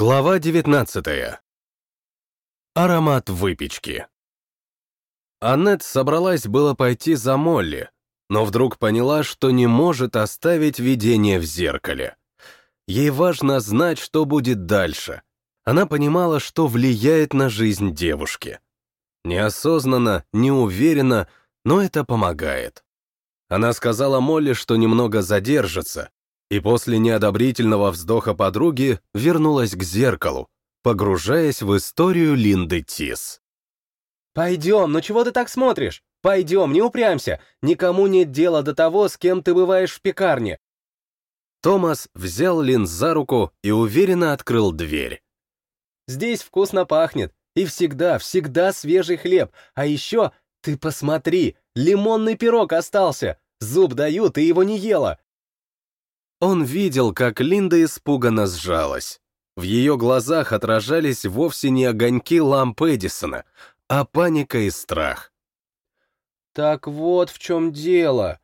Глава 19. Аромат выпечки. Аннет собралась было пойти за Молли, но вдруг поняла, что не может оставить видение в зеркале. Ей важно знать, что будет дальше. Она понимала, что влияет на жизнь девушки. Неосознанно, неуверенно, но это помогает. Она сказала Молли, что немного задержится, и после неодобрительного вздоха подруги вернулась к зеркалу, погружаясь в историю Линды Тис. «Пойдем, ну чего ты так смотришь? Пойдем, не упрямься, никому нет дела до того, с кем ты бываешь в пекарне». Томас взял Лин за руку и уверенно открыл дверь. «Здесь вкусно пахнет, и всегда, всегда свежий хлеб, а еще, ты посмотри, лимонный пирог остался, зуб даю, ты его не ела, он видел, как Линда испуганно сжалась. В ее глазах отражались вовсе не огоньки ламп Эдисона, а паника и страх. «Так вот в чем дело».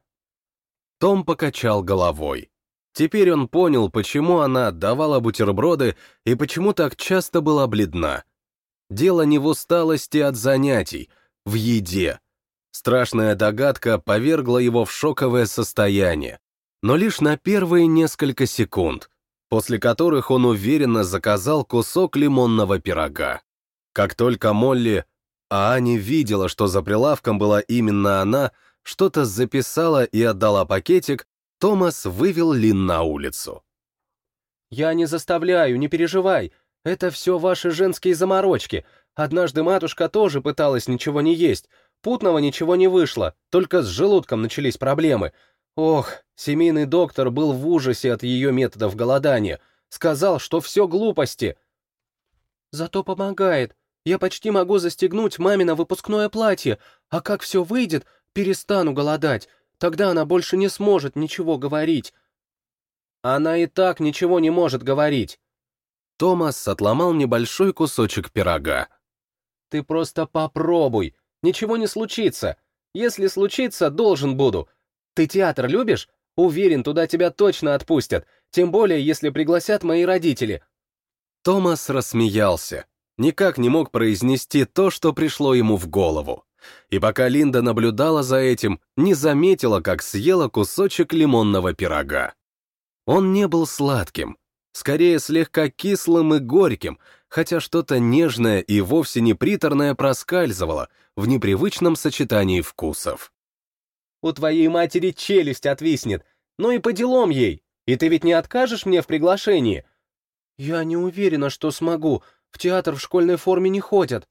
Том покачал головой. Теперь он понял, почему она отдавала бутерброды и почему так часто была бледна. Дело не в усталости от занятий, в еде. Страшная догадка повергла его в шоковое состояние но лишь на первые несколько секунд, после которых он уверенно заказал кусок лимонного пирога. Как только Молли, а Аня видела, что за прилавком была именно она, что-то записала и отдала пакетик, Томас вывел Лин на улицу. «Я не заставляю, не переживай. Это все ваши женские заморочки. Однажды матушка тоже пыталась ничего не есть. Путного ничего не вышло, только с желудком начались проблемы. Ох, семейный доктор был в ужасе от ее методов голодания. Сказал, что все глупости. Зато помогает. Я почти могу застегнуть мамино выпускное платье, а как все выйдет, перестану голодать. Тогда она больше не сможет ничего говорить. Она и так ничего не может говорить. Томас отломал небольшой кусочек пирога. Ты просто попробуй. Ничего не случится. Если случится, должен буду. Ты театр любишь? Уверен, туда тебя точно отпустят, тем более, если пригласят мои родители». Томас рассмеялся, никак не мог произнести то, что пришло ему в голову. И пока Линда наблюдала за этим, не заметила, как съела кусочек лимонного пирога. Он не был сладким, скорее слегка кислым и горьким, хотя что-то нежное и вовсе не приторное проскальзывало в непривычном сочетании вкусов у твоей матери челюсть отвиснет. Ну и по делам ей. И ты ведь не откажешь мне в приглашении?» «Я не уверена, что смогу. В театр в школьной форме не ходят».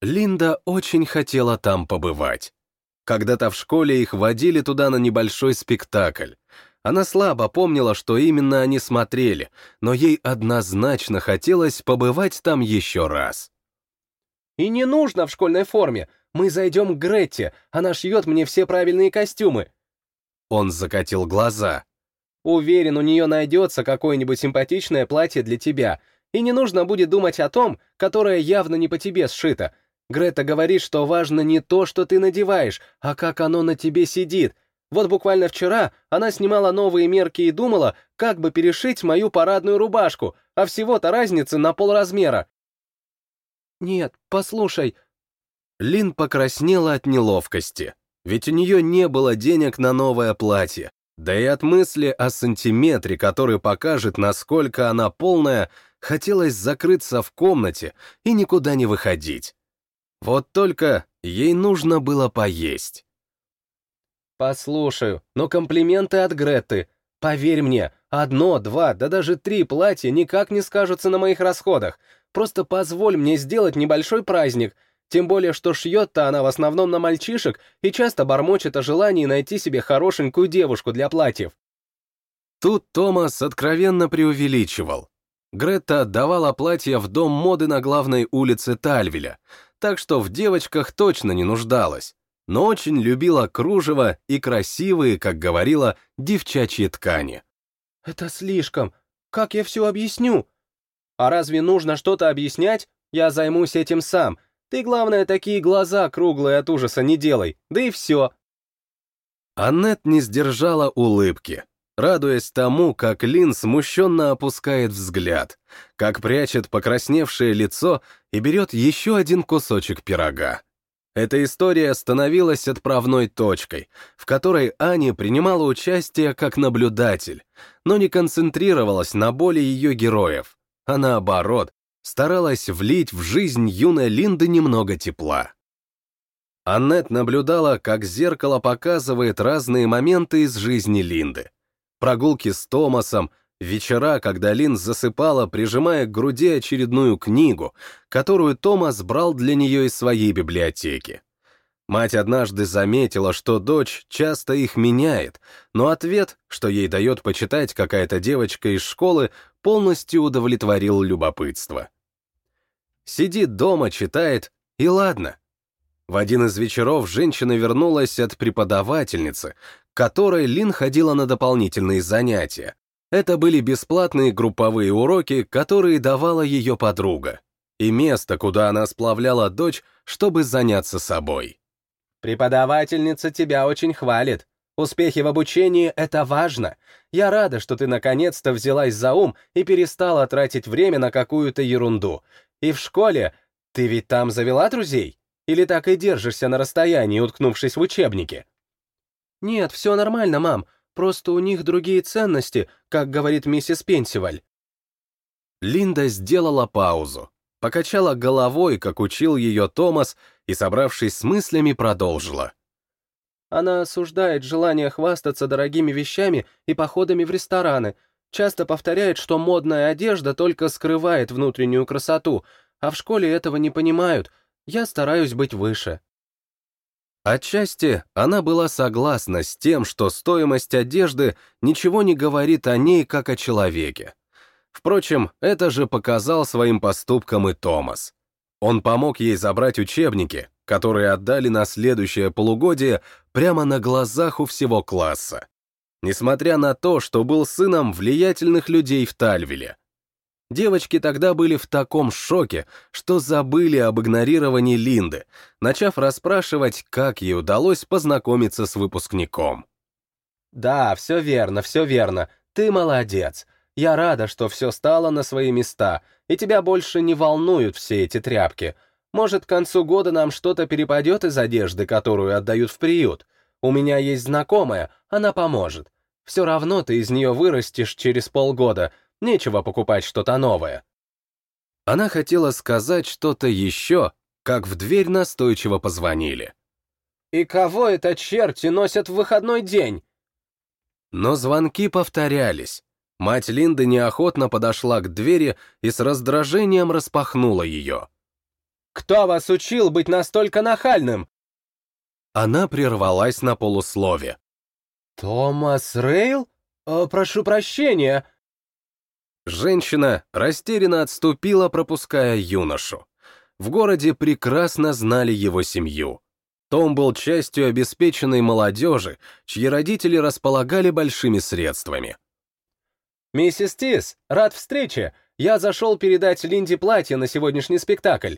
Линда очень хотела там побывать. Когда-то в школе их водили туда на небольшой спектакль. Она слабо помнила, что именно они смотрели, но ей однозначно хотелось побывать там еще раз. «И не нужно в школьной форме. Мы зайдем к Гретте, она шьет мне все правильные костюмы». Он закатил глаза. «Уверен, у нее найдется какое-нибудь симпатичное платье для тебя, и не нужно будет думать о том, которое явно не по тебе сшито. Грета говорит, что важно не то, что ты надеваешь, а как оно на тебе сидит. Вот буквально вчера она снимала новые мерки и думала, как бы перешить мою парадную рубашку, а всего-то разница на полразмера. «Нет, послушай, Лин покраснела от неловкости, ведь у нее не было денег на новое платье, да и от мысли о сантиметре, который покажет, насколько она полная, хотелось закрыться в комнате и никуда не выходить. Вот только ей нужно было поесть. «Послушаю, но комплименты от Греты. Поверь мне, одно, два, да даже три платья никак не скажутся на моих расходах. Просто позволь мне сделать небольшой праздник — тем более, что шьет-то она в основном на мальчишек и часто бормочет о желании найти себе хорошенькую девушку для платьев. Тут Томас откровенно преувеличивал. Гретта отдавала платья в дом моды на главной улице Тальвеля, так что в девочках точно не нуждалась, но очень любила кружево и красивые, как говорила, девчачьи ткани. «Это слишком. Как я все объясню?» «А разве нужно что-то объяснять? Я займусь этим сам», ты, главное, такие глаза круглые от ужаса не делай, да и все. Аннет не сдержала улыбки. радуясь тому, как Лин смущенно опускает взгляд, как прячет покрасневшее лицо и берет еще один кусочек пирога. Эта история становилась отправной точкой, в которой Ани принимала участие как наблюдатель, но не концентрировалась на боли ее героев, а наоборот, старалась влить в жизнь юной Линды немного тепла. Аннет наблюдала, как зеркало показывает разные моменты из жизни Линды. Прогулки с Томасом, вечера, когда Лин засыпала, прижимая к груди очередную книгу, которую Томас брал для нее из своей библиотеки. Мать однажды заметила, что дочь часто их меняет, но ответ, что ей дает почитать какая-то девочка из школы, полностью удовлетворил любопытство. Сидит дома, читает, и ладно. В один из вечеров женщина вернулась от преподавательницы, к которой Лин ходила на дополнительные занятия. Это были бесплатные групповые уроки, которые давала ее подруга, и место, куда она сплавляла дочь, чтобы заняться собой. «Преподавательница тебя очень хвалит. Успехи в обучении — это важно. Я рада, что ты наконец-то взялась за ум и перестала тратить время на какую-то ерунду. И в школе ты ведь там завела друзей? Или так и держишься на расстоянии, уткнувшись в учебники? Нет, все нормально, мам. Просто у них другие ценности, как говорит миссис Пенсиваль. Линда сделала паузу, покачала головой, как учил ее Томас, и, собравшись с мыслями, продолжила. Она осуждает желание хвастаться дорогими вещами и походами в рестораны, часто повторяет, что модная одежда только скрывает внутреннюю красоту, а в школе этого не понимают, я стараюсь быть выше. Отчасти она была согласна с тем, что стоимость одежды ничего не говорит о ней как о человеке. Впрочем, это же показал своим поступком и Томас. Он помог ей забрать учебники, которые отдали на следующее полугодие прямо на глазах у всего класса. Несмотря на то, что был сыном влиятельных людей в Тальвиле, Девочки тогда были в таком шоке, что забыли об игнорировании Линды, начав расспрашивать, как ей удалось познакомиться с выпускником. «Да, все верно, все верно. Ты молодец. Я рада, что все стало на свои места, и тебя больше не волнуют все эти тряпки. Может, к концу года нам что-то перепадет из одежды, которую отдают в приют. У меня есть знакомая, она поможет. Все равно ты из нее вырастешь через полгода, Нечего покупать что-то новое. Она хотела сказать что-то еще, как в дверь настойчиво позвонили. «И кого это черти носят в выходной день?» Но звонки повторялись. Мать Линды неохотно подошла к двери и с раздражением распахнула ее. «Кто вас учил быть настолько нахальным?» Она прервалась на полуслове. «Томас Рейл? О, прошу прощения, Женщина растерянно отступила, пропуская юношу. В городе прекрасно знали его семью. Том был частью обеспеченной молодежи, чьи родители располагали большими средствами. «Миссис Тис, рад встрече! Я зашел передать Линде платье на сегодняшний спектакль».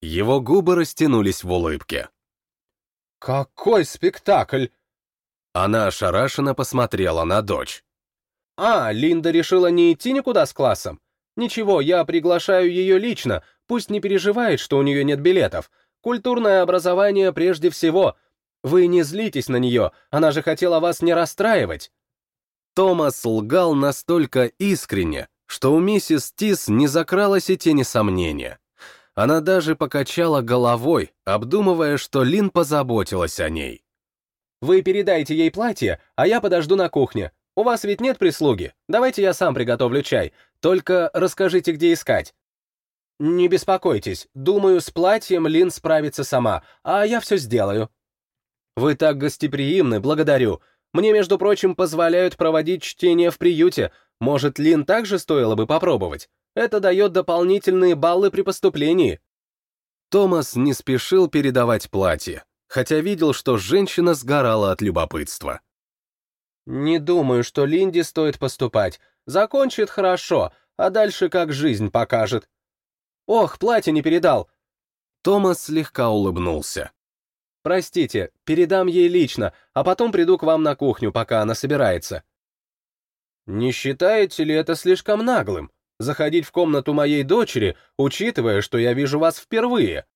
Его губы растянулись в улыбке. «Какой спектакль?» Она ошарашенно посмотрела на дочь. А, Линда решила не идти никуда с классом? Ничего, я приглашаю ее лично, пусть не переживает, что у нее нет билетов. Культурное образование прежде всего. Вы не злитесь на нее, она же хотела вас не расстраивать. Томас лгал настолько искренне, что у миссис Тис не закралось и тени сомнения. Она даже покачала головой, обдумывая, что Лин позаботилась о ней. «Вы передайте ей платье, а я подожду на кухне. У вас ведь нет прислуги? Давайте я сам приготовлю чай. Только расскажите, где искать. Не беспокойтесь, думаю, с платьем Лин справится сама, а я все сделаю. Вы так гостеприимны, благодарю. Мне, между прочим, позволяют проводить чтение в приюте. Может, Лин также стоило бы попробовать? Это дает дополнительные баллы при поступлении. Томас не спешил передавать платье, хотя видел, что женщина сгорала от любопытства. Не думаю, что Линде стоит поступать. Закончит хорошо, а дальше как жизнь покажет. Ох, платье не передал. Томас слегка улыбнулся. Простите, передам ей лично, а потом приду к вам на кухню, пока она собирается. Не считаете ли это слишком наглым? Заходить в комнату моей дочери, учитывая, что я вижу вас впервые?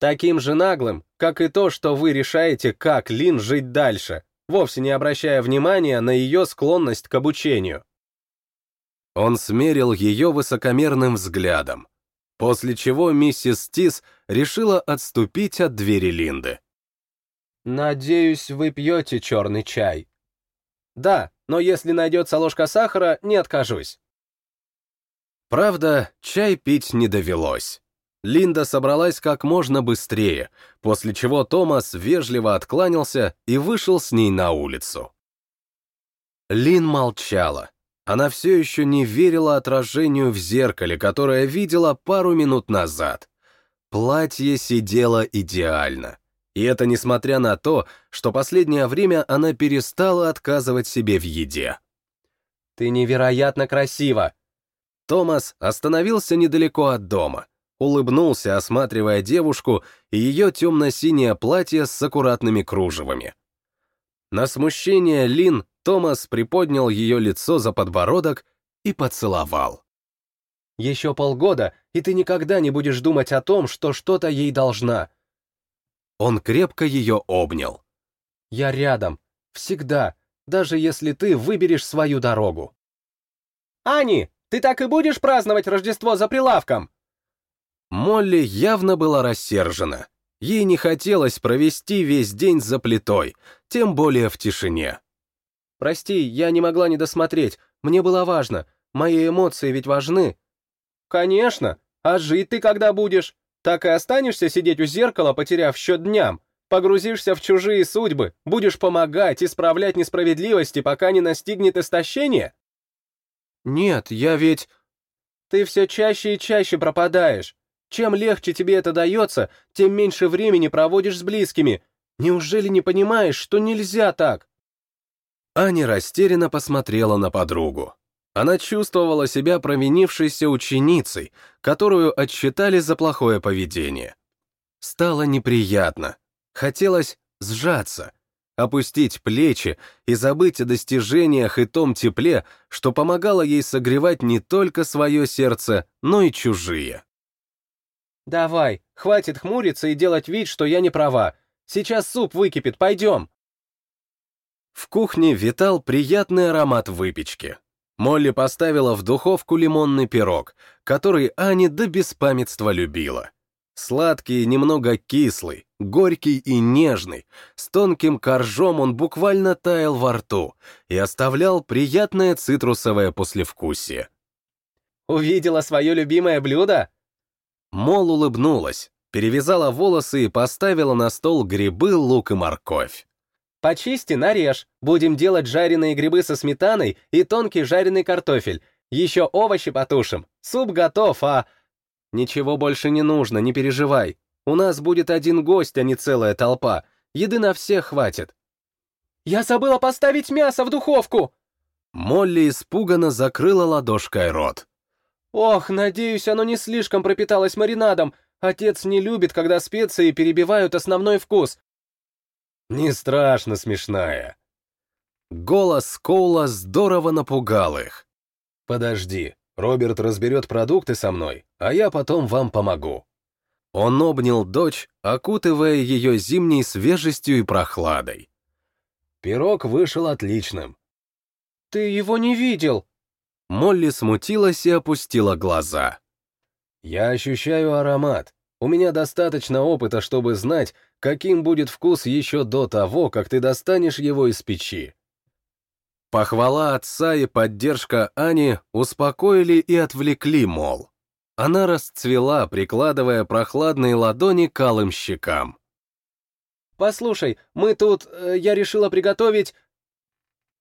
Таким же наглым, как и то, что вы решаете, как Лин жить дальше, вовсе не обращая внимания на ее склонность к обучению. Он смерил ее высокомерным взглядом, после чего миссис Тис решила отступить от двери Линды. «Надеюсь, вы пьете черный чай». «Да, но если найдется ложка сахара, не откажусь». Правда, чай пить не довелось. Линда собралась как можно быстрее, после чего Томас вежливо откланялся и вышел с ней на улицу. Лин молчала. Она все еще не верила отражению в зеркале, которое видела пару минут назад. Платье сидело идеально. И это несмотря на то, что последнее время она перестала отказывать себе в еде. «Ты невероятно красива!» Томас остановился недалеко от дома — улыбнулся, осматривая девушку и ее темно-синее платье с аккуратными кружевами. На смущение Лин Томас приподнял ее лицо за подбородок и поцеловал. «Еще полгода, и ты никогда не будешь думать о том, что что-то ей должна». Он крепко ее обнял. «Я рядом. Всегда, даже если ты выберешь свою дорогу». «Ани, ты так и будешь праздновать Рождество за прилавком?» Молли явно была рассержена. Ей не хотелось провести весь день за плитой, тем более в тишине. «Прости, я не могла не досмотреть. Мне было важно. Мои эмоции ведь важны». «Конечно. А жить ты когда будешь? Так и останешься сидеть у зеркала, потеряв счет дням? Погрузишься в чужие судьбы, будешь помогать, исправлять несправедливости, пока не настигнет истощение?» «Нет, я ведь...» «Ты все чаще и чаще пропадаешь. Чем легче тебе это дается, тем меньше времени проводишь с близкими. Неужели не понимаешь, что нельзя так?» Аня растерянно посмотрела на подругу. Она чувствовала себя провинившейся ученицей, которую отсчитали за плохое поведение. Стало неприятно. Хотелось сжаться, опустить плечи и забыть о достижениях и том тепле, что помогало ей согревать не только свое сердце, но и чужие. «Давай, хватит хмуриться и делать вид, что я не права. Сейчас суп выкипит, пойдем!» В кухне витал приятный аромат выпечки. Молли поставила в духовку лимонный пирог, который Аня до беспамятства любила. Сладкий и немного кислый, горький и нежный, с тонким коржом он буквально таял во рту и оставлял приятное цитрусовое послевкусие. «Увидела свое любимое блюдо?» Мол улыбнулась, перевязала волосы и поставила на стол грибы, лук и морковь. «Почисти, нарежь. Будем делать жареные грибы со сметаной и тонкий жареный картофель. Еще овощи потушим. Суп готов, а...» «Ничего больше не нужно, не переживай. У нас будет один гость, а не целая толпа. Еды на всех хватит». «Я забыла поставить мясо в духовку!» Молли испуганно закрыла ладошкой рот. «Ох, надеюсь, оно не слишком пропиталось маринадом. Отец не любит, когда специи перебивают основной вкус». «Не страшно, смешная». Голос Коула здорово напугал их. «Подожди, Роберт разберет продукты со мной, а я потом вам помогу». Он обнял дочь, окутывая ее зимней свежестью и прохладой. Пирог вышел отличным. «Ты его не видел?» Молли смутилась и опустила глаза. «Я ощущаю аромат. У меня достаточно опыта, чтобы знать, каким будет вкус еще до того, как ты достанешь его из печи». Похвала отца и поддержка Ани успокоили и отвлекли, мол. Она расцвела, прикладывая прохладные ладони к алым щекам. «Послушай, мы тут... Э, я решила приготовить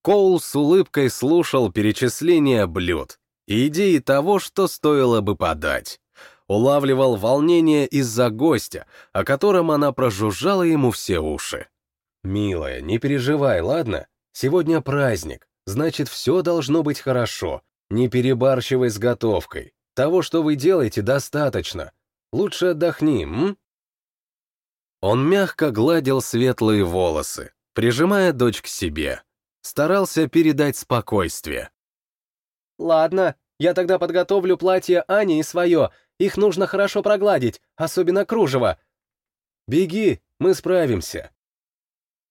Коул с улыбкой слушал перечисление блюд и идеи того, что стоило бы подать. Улавливал волнение из-за гостя, о котором она прожужжала ему все уши. «Милая, не переживай, ладно? Сегодня праздник, значит, все должно быть хорошо. Не перебарщивай с готовкой. Того, что вы делаете, достаточно. Лучше отдохни, м?» Он мягко гладил светлые волосы, прижимая дочь к себе. Старался передать спокойствие. «Ладно, я тогда подготовлю платье Ани и свое. Их нужно хорошо прогладить, особенно кружево». «Беги, мы справимся».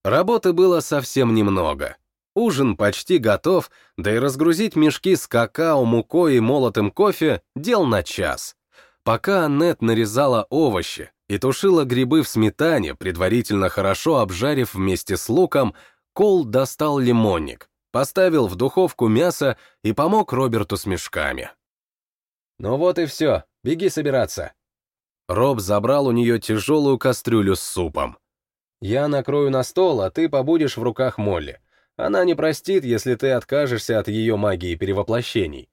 Работы было совсем немного. Ужин почти готов, да и разгрузить мешки с какао, мукой и молотым кофе — дел на час. Пока Аннет нарезала овощи и тушила грибы в сметане, предварительно хорошо обжарив вместе с луком, Кол достал лимонник, поставил в духовку мясо и помог Роберту с мешками. «Ну вот и все, беги собираться». Роб забрал у нее тяжелую кастрюлю с супом. «Я накрою на стол, а ты побудешь в руках Молли. Она не простит, если ты откажешься от ее магии перевоплощений.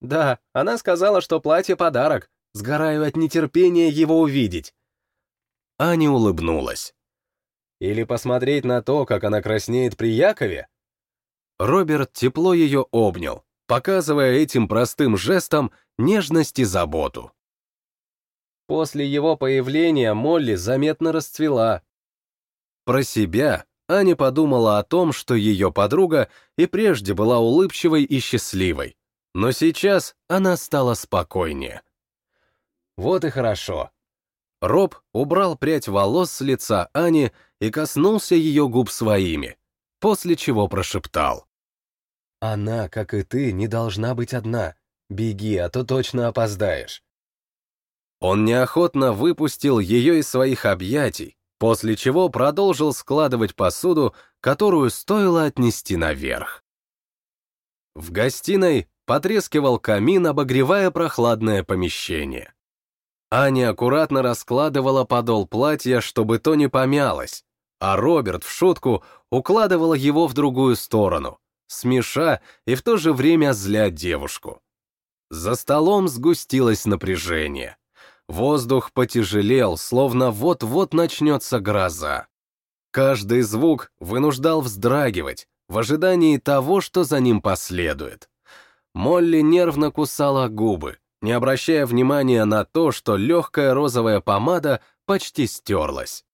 Да, она сказала, что платье — подарок. Сгораю от нетерпения его увидеть. Аня улыбнулась. Или посмотреть на то, как она краснеет при Якове? Роберт тепло ее обнял, показывая этим простым жестом нежность и заботу. После его появления Молли заметно расцвела. Про себя Аня подумала о том, что ее подруга и прежде была улыбчивой и счастливой, но сейчас она стала спокойнее. Вот и хорошо. Роб убрал прядь волос с лица Ани и коснулся ее губ своими, после чего прошептал. «Она, как и ты, не должна быть одна. Беги, а то точно опоздаешь». Он неохотно выпустил ее из своих объятий, после чего продолжил складывать посуду, которую стоило отнести наверх. В гостиной потрескивал камин, обогревая прохладное помещение. Аня аккуратно раскладывала подол платья, чтобы то не помялось, а Роберт в шутку укладывал его в другую сторону, смеша и в то же время зля девушку. За столом сгустилось напряжение. Воздух потяжелел, словно вот-вот начнется гроза. Каждый звук вынуждал вздрагивать, в ожидании того, что за ним последует. Молли нервно кусала губы, не обращая внимания на то, что легкая розовая помада почти стерлась.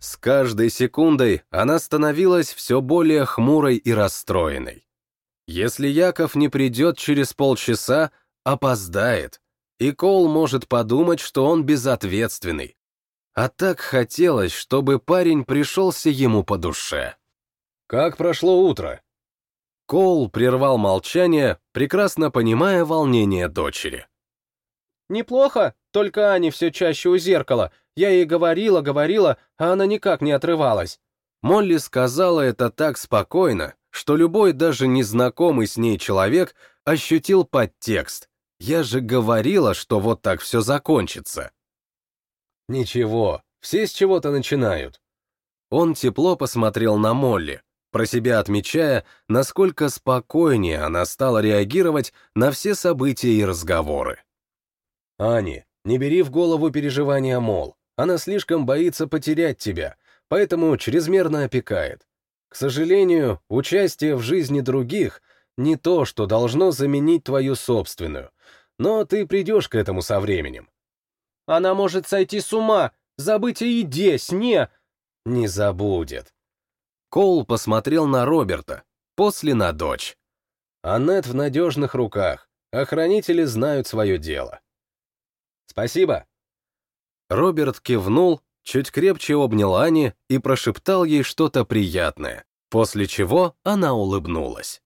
С каждой секундой она становилась все более хмурой и расстроенной. Если Яков не придет через полчаса, опоздает, и Кол может подумать, что он безответственный. А так хотелось, чтобы парень пришелся ему по душе. «Как прошло утро?» Кол прервал молчание, прекрасно понимая волнение дочери. «Неплохо, только Ани все чаще у зеркала. Я ей говорила, говорила, а она никак не отрывалась». Молли сказала это так спокойно, что любой даже незнакомый с ней человек ощутил подтекст, я же говорила, что вот так все закончится. Ничего, все с чего-то начинают. Он тепло посмотрел на Молли, про себя отмечая, насколько спокойнее она стала реагировать на все события и разговоры. «Ани, не бери в голову переживания Мол. Она слишком боится потерять тебя, поэтому чрезмерно опекает. К сожалению, участие в жизни других — не то, что должно заменить твою собственную но ты придешь к этому со временем. Она может сойти с ума, забыть о еде, сне. Не забудет. Коул посмотрел на Роберта, после на дочь. Аннет в надежных руках, охранители знают свое дело. Спасибо. Роберт кивнул, чуть крепче обнял Ани и прошептал ей что-то приятное, после чего она улыбнулась.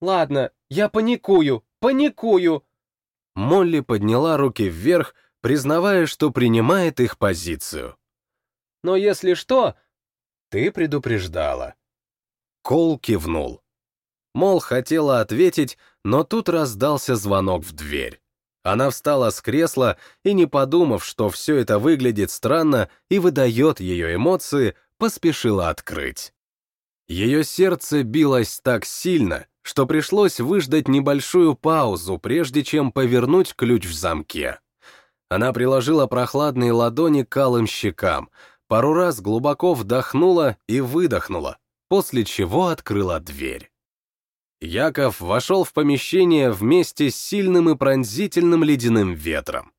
«Ладно, я паникую, паникую!» Молли подняла руки вверх, признавая, что принимает их позицию. «Но если что, ты предупреждала». Кол кивнул. Мол, хотела ответить, но тут раздался звонок в дверь. Она встала с кресла и, не подумав, что все это выглядит странно и выдает ее эмоции, поспешила открыть. Ее сердце билось так сильно, что пришлось выждать небольшую паузу, прежде чем повернуть ключ в замке. Она приложила прохладные ладони к алым щекам, пару раз глубоко вдохнула и выдохнула, после чего открыла дверь. Яков вошел в помещение вместе с сильным и пронзительным ледяным ветром.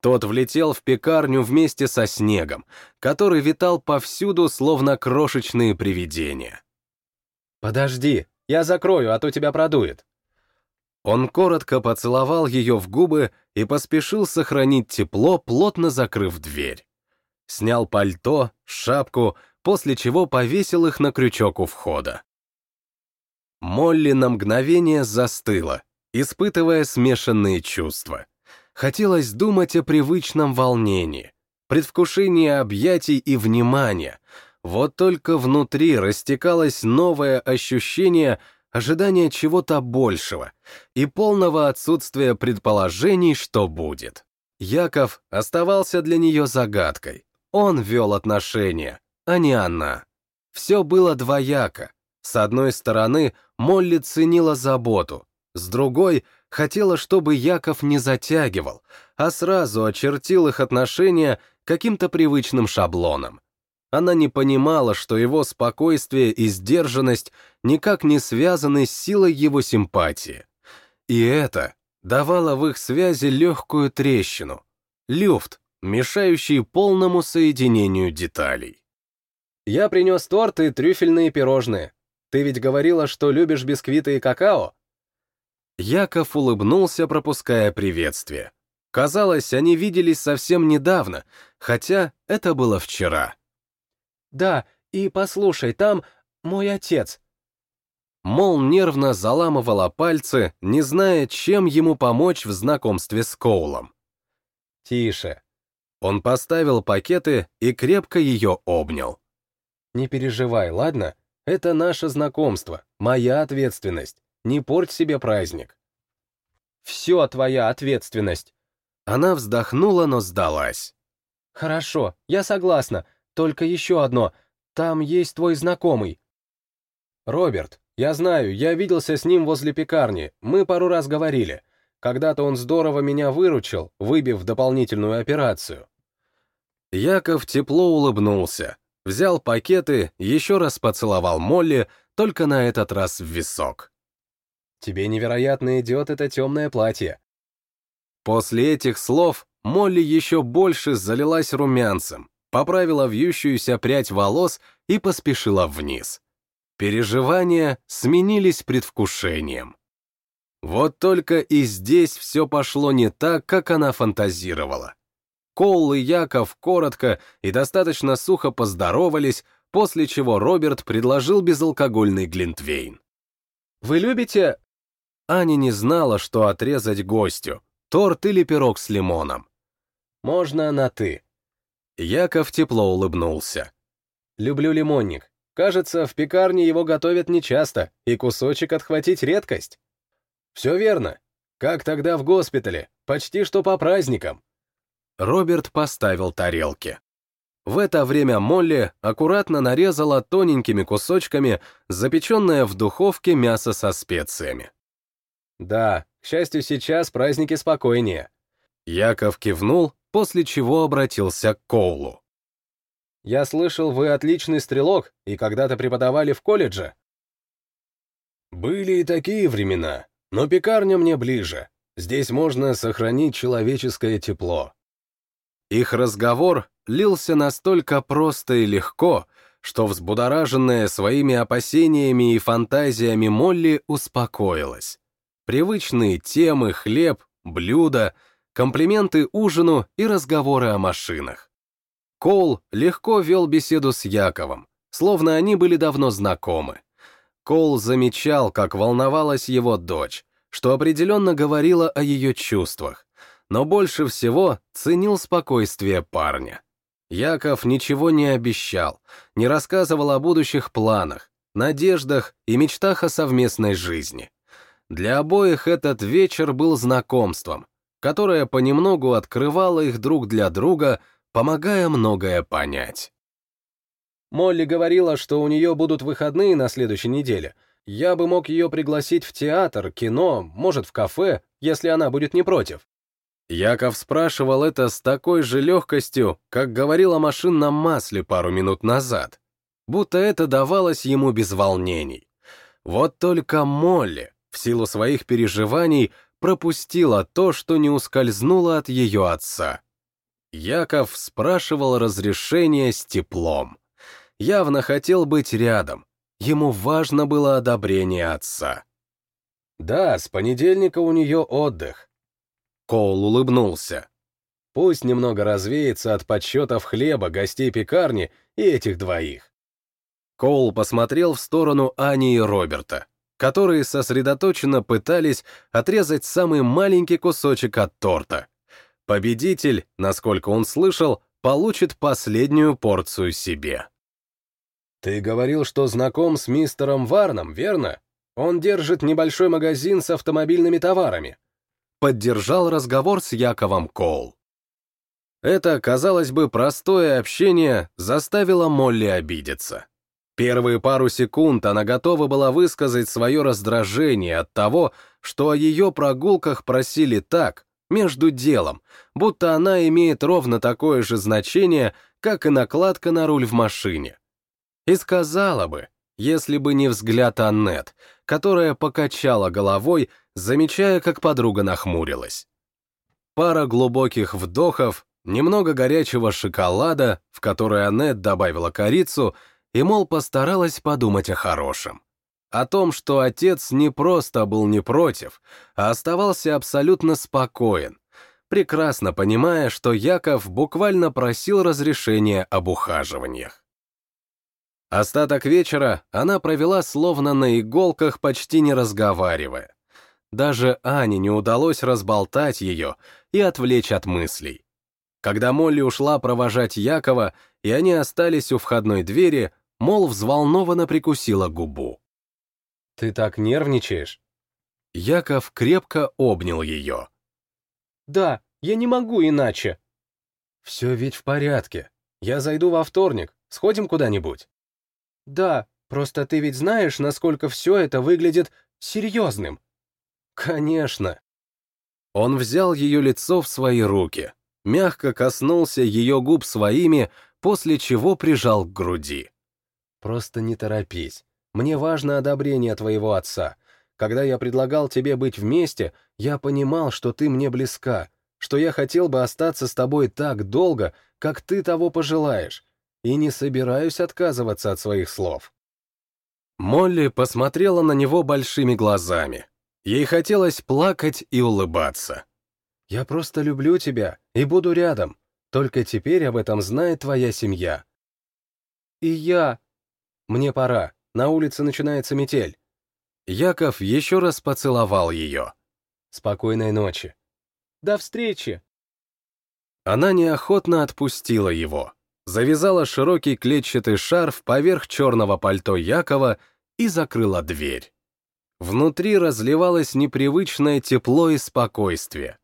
Тот влетел в пекарню вместе со снегом, который витал повсюду, словно крошечные привидения. «Подожди, я закрою, а то тебя продует». Он коротко поцеловал ее в губы и поспешил сохранить тепло, плотно закрыв дверь. Снял пальто, шапку, после чего повесил их на крючок у входа. Молли на мгновение застыла, испытывая смешанные чувства. Хотелось думать о привычном волнении, предвкушении объятий и внимания. Вот только внутри растекалось новое ощущение ожидания чего-то большего и полного отсутствия предположений, что будет. Яков оставался для нее загадкой. Он вел отношения, а не она. Все было двояко. С одной стороны, Молли ценила заботу, с другой — хотела, чтобы Яков не затягивал, а сразу очертил их отношения каким-то привычным шаблоном. Она не понимала, что его спокойствие и сдержанность никак не связаны с силой его симпатии. И это давало в их связи легкую трещину, люфт, мешающий полному соединению деталей. «Я принес торт и трюфельные пирожные. Ты ведь говорила, что любишь бисквиты и какао?» Яков улыбнулся, пропуская приветствие. Казалось, они виделись совсем недавно, хотя это было вчера. «Да, и послушай, там мой отец». Мол нервно заламывала пальцы, не зная, чем ему помочь в знакомстве с Коулом. «Тише». Он поставил пакеты и крепко ее обнял. «Не переживай, ладно? Это наше знакомство, моя ответственность. Не порть себе праздник». «Все твоя ответственность». Она вздохнула, но сдалась. «Хорошо, я согласна. Только еще одно. Там есть твой знакомый». «Роберт, я знаю, я виделся с ним возле пекарни. Мы пару раз говорили. Когда-то он здорово меня выручил, выбив дополнительную операцию». Яков тепло улыбнулся, взял пакеты, еще раз поцеловал Молли, только на этот раз в висок. «Тебе невероятно идет это темное платье». После этих слов Молли еще больше залилась румянцем, поправила вьющуюся прядь волос и поспешила вниз. Переживания сменились предвкушением. Вот только и здесь все пошло не так, как она фантазировала. Коул и Яков коротко и достаточно сухо поздоровались, после чего Роберт предложил безалкогольный глинтвейн. «Вы любите...» Аня не знала, что отрезать гостю, торт или пирог с лимоном. «Можно на «ты». Яков тепло улыбнулся. «Люблю лимонник. Кажется, в пекарне его готовят нечасто, и кусочек отхватить редкость». «Все верно. Как тогда в госпитале, почти что по праздникам». Роберт поставил тарелки. В это время Молли аккуратно нарезала тоненькими кусочками запеченное в духовке мясо со специями. «Да, к счастью, сейчас праздники спокойнее». Яков кивнул, после чего обратился к Коулу. «Я слышал, вы отличный стрелок и когда-то преподавали в колледже». «Были и такие времена, но пекарня мне ближе. Здесь можно сохранить человеческое тепло. Их разговор лился настолько просто и легко, что взбудораженная своими опасениями и фантазиями Молли успокоилась. Привычные темы, хлеб, блюда, комплименты ужину и разговоры о машинах. Коул легко вел беседу с Яковом, словно они были давно знакомы. Коул замечал, как волновалась его дочь, что определенно говорила о ее чувствах, но больше всего ценил спокойствие парня. Яков ничего не обещал, не рассказывал о будущих планах, надеждах и мечтах о совместной жизни. Для обоих этот вечер был знакомством, которое понемногу открывало их друг для друга, помогая многое понять. Молли говорила, что у нее будут выходные на следующей неделе. Я бы мог ее пригласить в театр, кино, может, в кафе, если она будет не против. Яков спрашивал это с такой же легкостью, как говорил о машинном масле пару минут назад, будто это давалось ему без волнений. Вот только Молли, в силу своих переживаний, пропустила то, что не ускользнуло от ее отца. Яков спрашивал разрешения с теплом. Явно хотел быть рядом. Ему важно было одобрение отца. «Да, с понедельника у нее отдых». Коул улыбнулся. «Пусть немного развеется от подсчетов хлеба, гостей пекарни и этих двоих». Коул посмотрел в сторону Ани и Роберта, которые сосредоточенно пытались отрезать самый маленький кусочек от торта. Победитель, насколько он слышал, получит последнюю порцию себе. «Ты говорил, что знаком с мистером Варном, верно? Он держит небольшой магазин с автомобильными товарами». Поддержал разговор с Яковом Коул. Это, казалось бы, простое общение заставило Молли обидеться. Первые пару секунд она готова была высказать свое раздражение от того, что о ее прогулках просили так, между делом, будто она имеет ровно такое же значение, как и накладка на руль в машине. И сказала бы, если бы не взгляд Аннет, которая покачала головой, замечая, как подруга нахмурилась. Пара глубоких вдохов, немного горячего шоколада, в который Аннет добавила корицу — и, мол, постаралась подумать о хорошем. О том, что отец не просто был не против, а оставался абсолютно спокоен, прекрасно понимая, что Яков буквально просил разрешения об ухаживаниях. Остаток вечера она провела словно на иголках, почти не разговаривая. Даже Ане не удалось разболтать ее и отвлечь от мыслей. Когда Молли ушла провожать Якова, и они остались у входной двери, Мол взволнованно прикусила губу. «Ты так нервничаешь?» Яков крепко обнял ее. «Да, я не могу иначе». «Все ведь в порядке. Я зайду во вторник. Сходим куда-нибудь?» «Да, просто ты ведь знаешь, насколько все это выглядит серьезным». «Конечно». Он взял ее лицо в свои руки, мягко коснулся ее губ своими, после чего прижал к груди. Просто не торопись. Мне важно одобрение твоего отца. Когда я предлагал тебе быть вместе, я понимал, что ты мне близка, что я хотел бы остаться с тобой так долго, как ты того пожелаешь, и не собираюсь отказываться от своих слов». Молли посмотрела на него большими глазами. Ей хотелось плакать и улыбаться. «Я просто люблю тебя и буду рядом. Только теперь об этом знает твоя семья». «И я...» Мне пора, на улице начинается метель. Яков еще раз поцеловал ее. Спокойной ночи. До встречи. Она неохотно отпустила его, завязала широкий клетчатый шарф поверх черного пальто Якова и закрыла дверь. Внутри разливалось непривычное тепло и спокойствие.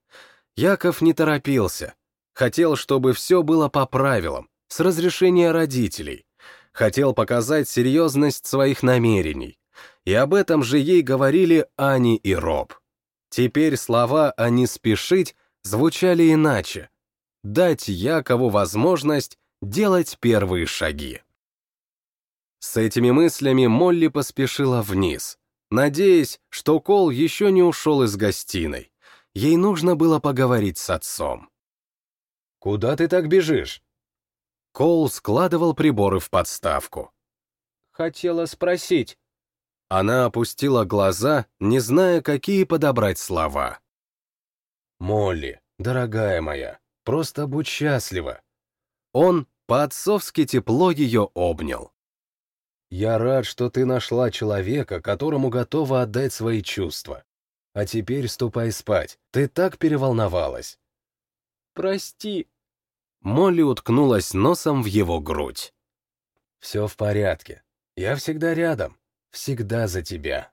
Яков не торопился. Хотел, чтобы все было по правилам, с разрешения родителей хотел показать серьезность своих намерений. И об этом же ей говорили Ани и Роб. Теперь слова «а не спешить» звучали иначе. Дать Якову возможность делать первые шаги. С этими мыслями Молли поспешила вниз, надеясь, что Кол еще не ушел из гостиной. Ей нужно было поговорить с отцом. «Куда ты так бежишь?» Коул складывал приборы в подставку. «Хотела спросить». Она опустила глаза, не зная, какие подобрать слова. «Молли, дорогая моя, просто будь счастлива». Он по-отцовски тепло ее обнял. «Я рад, что ты нашла человека, которому готова отдать свои чувства. А теперь ступай спать, ты так переволновалась». «Прости», Молли уткнулась носом в его грудь. «Все в порядке. Я всегда рядом. Всегда за тебя».